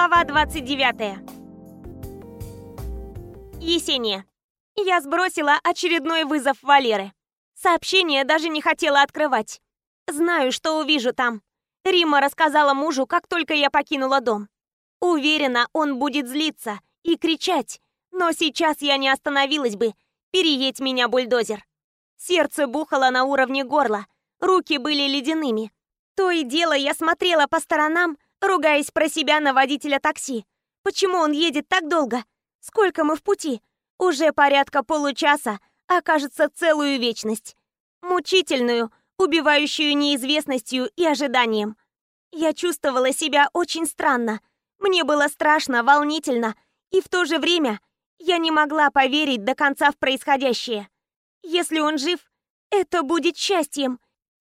Глава 29. Есения. Я сбросила очередной вызов Валеры. Сообщение даже не хотела открывать. Знаю, что увижу там. Рима рассказала мужу, как только я покинула дом. Уверена, он будет злиться и кричать. Но сейчас я не остановилась бы. Переедь меня, бульдозер. Сердце бухало на уровне горла. Руки были ледяными. То и дело я смотрела по сторонам, ругаясь про себя на водителя такси. Почему он едет так долго? Сколько мы в пути? Уже порядка получаса, а кажется целую вечность. Мучительную, убивающую неизвестностью и ожиданием. Я чувствовала себя очень странно. Мне было страшно, волнительно, и в то же время я не могла поверить до конца в происходящее. Если он жив, это будет счастьем,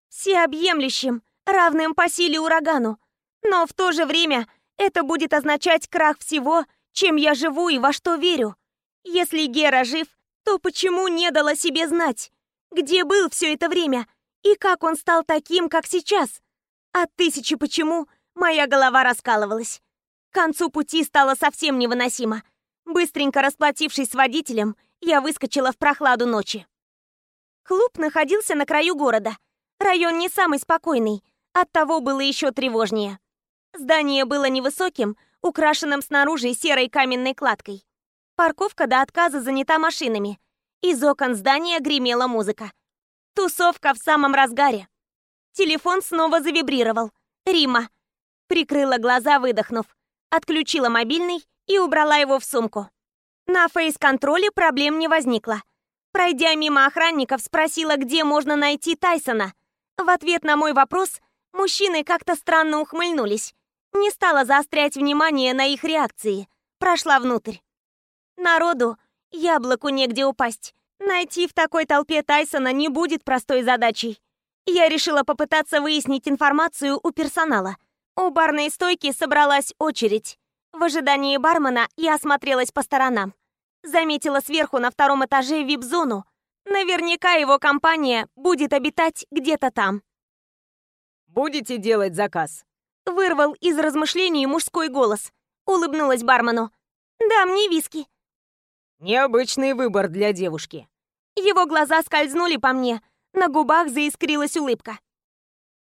всеобъемлющим, равным по силе урагану. Но в то же время это будет означать крах всего, чем я живу и во что верю. Если Гера жив, то почему не дала себе знать? Где был все это время? И как он стал таким, как сейчас? От тысячи почему моя голова раскалывалась. К концу пути стало совсем невыносимо. Быстренько расплатившись с водителем, я выскочила в прохладу ночи. Клуб находился на краю города. Район не самый спокойный, оттого было еще тревожнее. Здание было невысоким, украшенным снаружи серой каменной кладкой. Парковка до отказа занята машинами. Из окон здания гремела музыка. Тусовка в самом разгаре. Телефон снова завибрировал. Рима. Прикрыла глаза, выдохнув. Отключила мобильный и убрала его в сумку. На фейс-контроле проблем не возникло. Пройдя мимо охранников, спросила, где можно найти Тайсона. В ответ на мой вопрос мужчины как-то странно ухмыльнулись. Не стала заострять внимание на их реакции. Прошла внутрь. Народу яблоку негде упасть. Найти в такой толпе Тайсона не будет простой задачей. Я решила попытаться выяснить информацию у персонала. У барной стойки собралась очередь. В ожидании бармена я осмотрелась по сторонам. Заметила сверху на втором этаже вип-зону. Наверняка его компания будет обитать где-то там. «Будете делать заказ?» Вырвал из размышлений мужской голос. Улыбнулась бармену. «Да, мне виски». «Необычный выбор для девушки». Его глаза скользнули по мне, на губах заискрилась улыбка.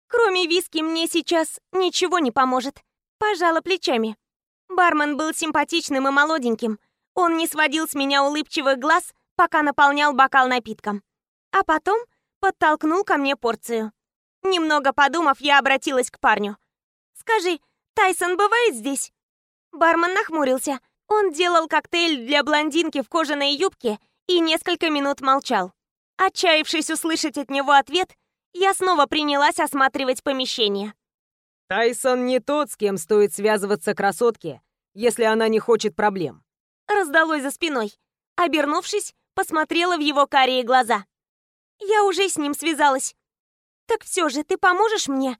«Кроме виски мне сейчас ничего не поможет». Пожала плечами. Бармен был симпатичным и молоденьким. Он не сводил с меня улыбчивых глаз, пока наполнял бокал напитком. А потом подтолкнул ко мне порцию. Немного подумав, я обратилась к парню. «Скажи, Тайсон бывает здесь?» Бармен нахмурился. Он делал коктейль для блондинки в кожаной юбке и несколько минут молчал. Отчаявшись услышать от него ответ, я снова принялась осматривать помещение. «Тайсон не тот, с кем стоит связываться красотке, если она не хочет проблем». Раздалось за спиной. Обернувшись, посмотрела в его карие глаза. «Я уже с ним связалась». «Так все же, ты поможешь мне?»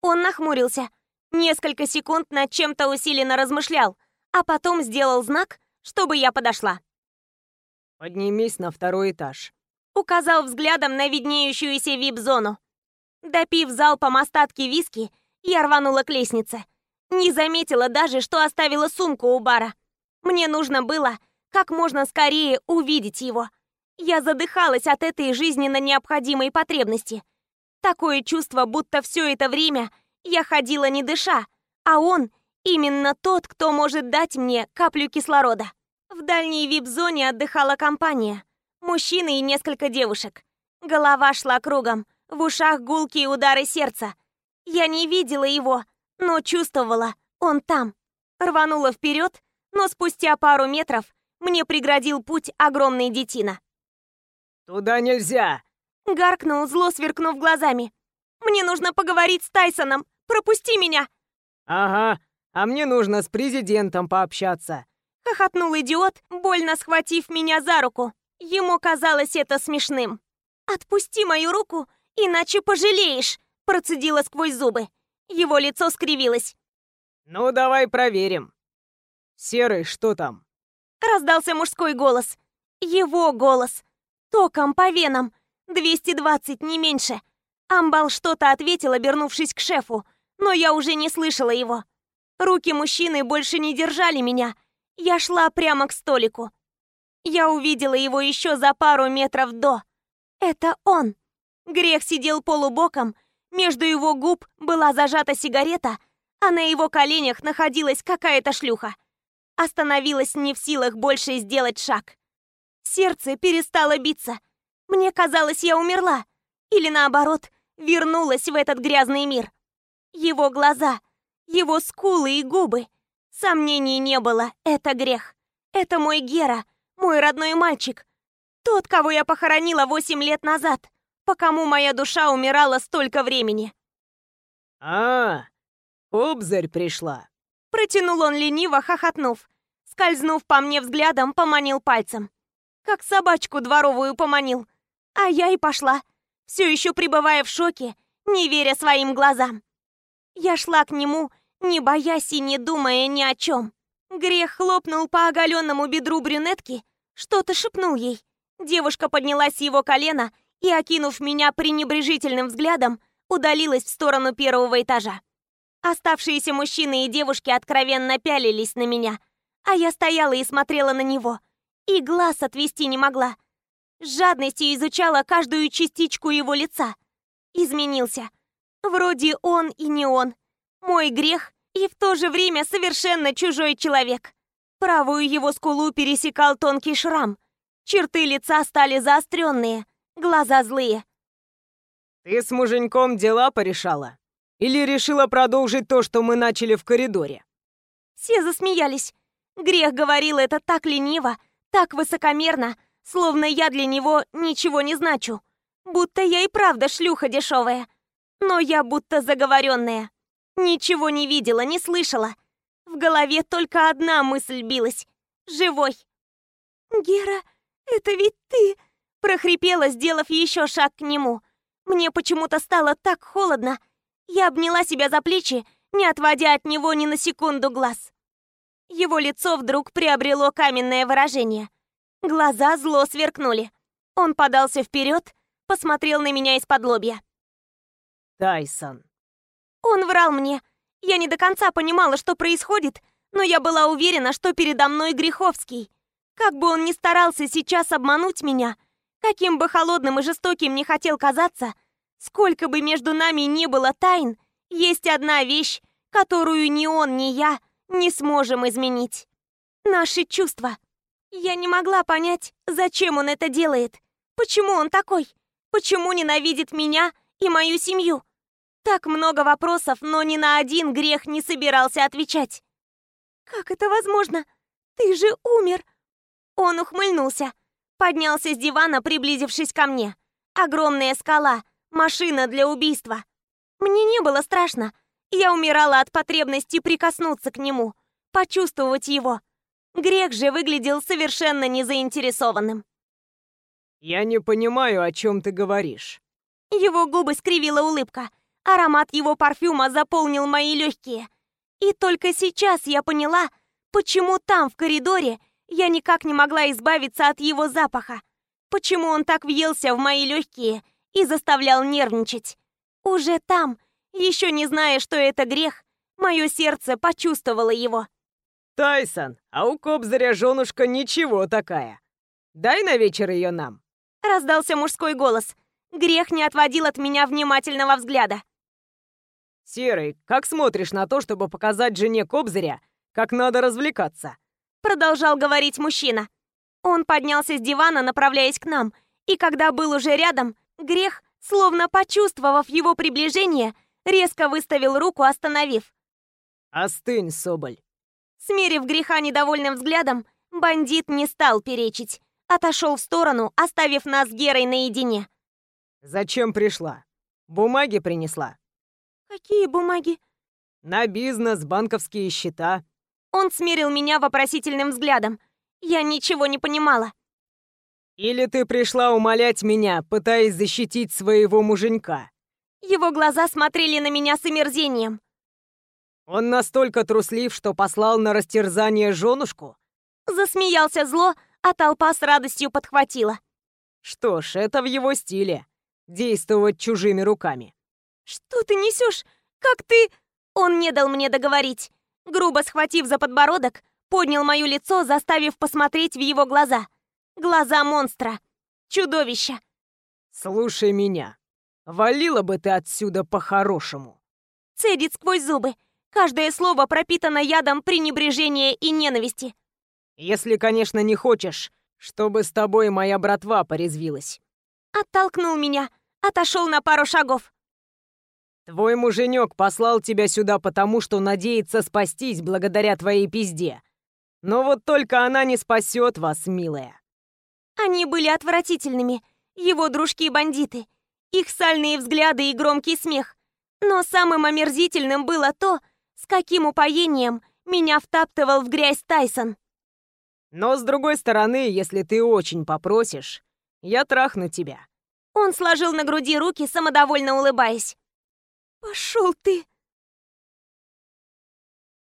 Он нахмурился. Несколько секунд над чем-то усиленно размышлял, а потом сделал знак, чтобы я подошла. «Поднимись на второй этаж», — указал взглядом на виднеющуюся вип-зону. Допив залпом остатки виски, я рванула к лестнице. Не заметила даже, что оставила сумку у бара. Мне нужно было как можно скорее увидеть его. Я задыхалась от этой жизненно необходимой потребности. Такое чувство, будто все это время я ходила не дыша, а он именно тот, кто может дать мне каплю кислорода. В дальней вип-зоне отдыхала компания. Мужчины и несколько девушек. Голова шла кругом, в ушах гулкие удары сердца. Я не видела его, но чувствовала, он там. Рванула вперед, но спустя пару метров мне преградил путь огромный детина. «Туда нельзя!» Гаркнул, зло сверкнув глазами. «Мне нужно поговорить с Тайсоном. Пропусти меня!» «Ага, а мне нужно с президентом пообщаться!» Хохотнул идиот, больно схватив меня за руку. Ему казалось это смешным. «Отпусти мою руку, иначе пожалеешь!» Процедила сквозь зубы. Его лицо скривилось. «Ну, давай проверим. Серый, что там?» Раздался мужской голос. Его голос. Током по венам. 220, не меньше. Амбал что-то ответил, обернувшись к шефу но я уже не слышала его. Руки мужчины больше не держали меня. Я шла прямо к столику. Я увидела его еще за пару метров до. Это он. Грех сидел полубоком, между его губ была зажата сигарета, а на его коленях находилась какая-то шлюха. Остановилась не в силах больше сделать шаг. Сердце перестало биться. Мне казалось, я умерла. Или наоборот, вернулась в этот грязный мир. Его глаза, его скулы и губы. Сомнений не было, это грех. Это мой Гера, мой родной мальчик. Тот, кого я похоронила восемь лет назад, по кому моя душа умирала столько времени. А, обзарь пришла. Протянул он лениво, хохотнув. Скользнув по мне взглядом, поманил пальцем. Как собачку дворовую поманил. А я и пошла, все еще пребывая в шоке, не веря своим глазам. Я шла к нему, не боясь и не думая ни о чем. Грех хлопнул по оголенному бедру брюнетки, что-то шепнул ей. Девушка поднялась с его колена и, окинув меня пренебрежительным взглядом, удалилась в сторону первого этажа. Оставшиеся мужчины и девушки откровенно пялились на меня, а я стояла и смотрела на него, и глаз отвести не могла. С жадностью изучала каждую частичку его лица. Изменился. Вроде он и не он. Мой грех и в то же время совершенно чужой человек. Правую его скулу пересекал тонкий шрам. Черты лица стали заостренные, глаза злые. «Ты с муженьком дела порешала? Или решила продолжить то, что мы начали в коридоре?» Все засмеялись. Грех говорил это так лениво, так высокомерно, словно я для него ничего не значу. Будто я и правда шлюха дешевая. Но я будто заговоренная. Ничего не видела, не слышала. В голове только одна мысль билась. Живой. «Гера, это ведь ты!» прохрипела, сделав еще шаг к нему. Мне почему-то стало так холодно. Я обняла себя за плечи, не отводя от него ни на секунду глаз. Его лицо вдруг приобрело каменное выражение. Глаза зло сверкнули. Он подался вперед, посмотрел на меня из-под лобья. «Тайсон». Он врал мне. Я не до конца понимала, что происходит, но я была уверена, что передо мной Греховский. Как бы он ни старался сейчас обмануть меня, каким бы холодным и жестоким не хотел казаться, сколько бы между нами ни было тайн, есть одна вещь, которую ни он, ни я не сможем изменить. Наши чувства. Я не могла понять, зачем он это делает. Почему он такой? Почему ненавидит меня и мою семью? Так много вопросов, но ни на один грех не собирался отвечать. «Как это возможно? Ты же умер!» Он ухмыльнулся, поднялся с дивана, приблизившись ко мне. Огромная скала, машина для убийства. Мне не было страшно. Я умирала от потребности прикоснуться к нему, почувствовать его. Грех же выглядел совершенно незаинтересованным. «Я не понимаю, о чем ты говоришь». Его губы скривила улыбка. Аромат его парфюма заполнил мои легкие. И только сейчас я поняла, почему там, в коридоре, я никак не могла избавиться от его запаха. Почему он так въелся в мои легкие и заставлял нервничать. Уже там, еще не зная, что это грех, мое сердце почувствовало его. «Тайсон, а у Кобзаря женушка ничего такая. Дай на вечер ее нам». Раздался мужской голос. Грех не отводил от меня внимательного взгляда. «Серый, как смотришь на то, чтобы показать жене Кобзаря, как надо развлекаться?» Продолжал говорить мужчина. Он поднялся с дивана, направляясь к нам, и когда был уже рядом, Грех, словно почувствовав его приближение, резко выставил руку, остановив. «Остынь, Соболь!» Смерив греха недовольным взглядом, бандит не стал перечить. Отошел в сторону, оставив нас с Герой наедине. «Зачем пришла? Бумаги принесла?» «Какие бумаги?» «На бизнес, банковские счета». Он смерил меня вопросительным взглядом. Я ничего не понимала. «Или ты пришла умолять меня, пытаясь защитить своего муженька?» Его глаза смотрели на меня с омерзением. Он настолько труслив, что послал на растерзание женушку? Засмеялся зло, а толпа с радостью подхватила. Что ж, это в его стиле. Действовать чужими руками. Что ты несешь? Как ты... Он не дал мне договорить. Грубо схватив за подбородок, поднял мое лицо, заставив посмотреть в его глаза. Глаза монстра. Чудовища. «Слушай меня. Валила бы ты отсюда по-хорошему». Цедит сквозь зубы. Каждое слово пропитано ядом пренебрежения и ненависти. «Если, конечно, не хочешь, чтобы с тобой моя братва порезвилась». Оттолкнул меня, отошел на пару шагов. «Твой муженек послал тебя сюда потому, что надеется спастись благодаря твоей пизде. Но вот только она не спасет вас, милая». Они были отвратительными, его дружки-бандиты, их сальные взгляды и громкий смех. Но самым омерзительным было то, с каким упоением меня втаптывал в грязь Тайсон. «Но с другой стороны, если ты очень попросишь, я трахну тебя». Он сложил на груди руки, самодовольно улыбаясь. «Пошел ты!»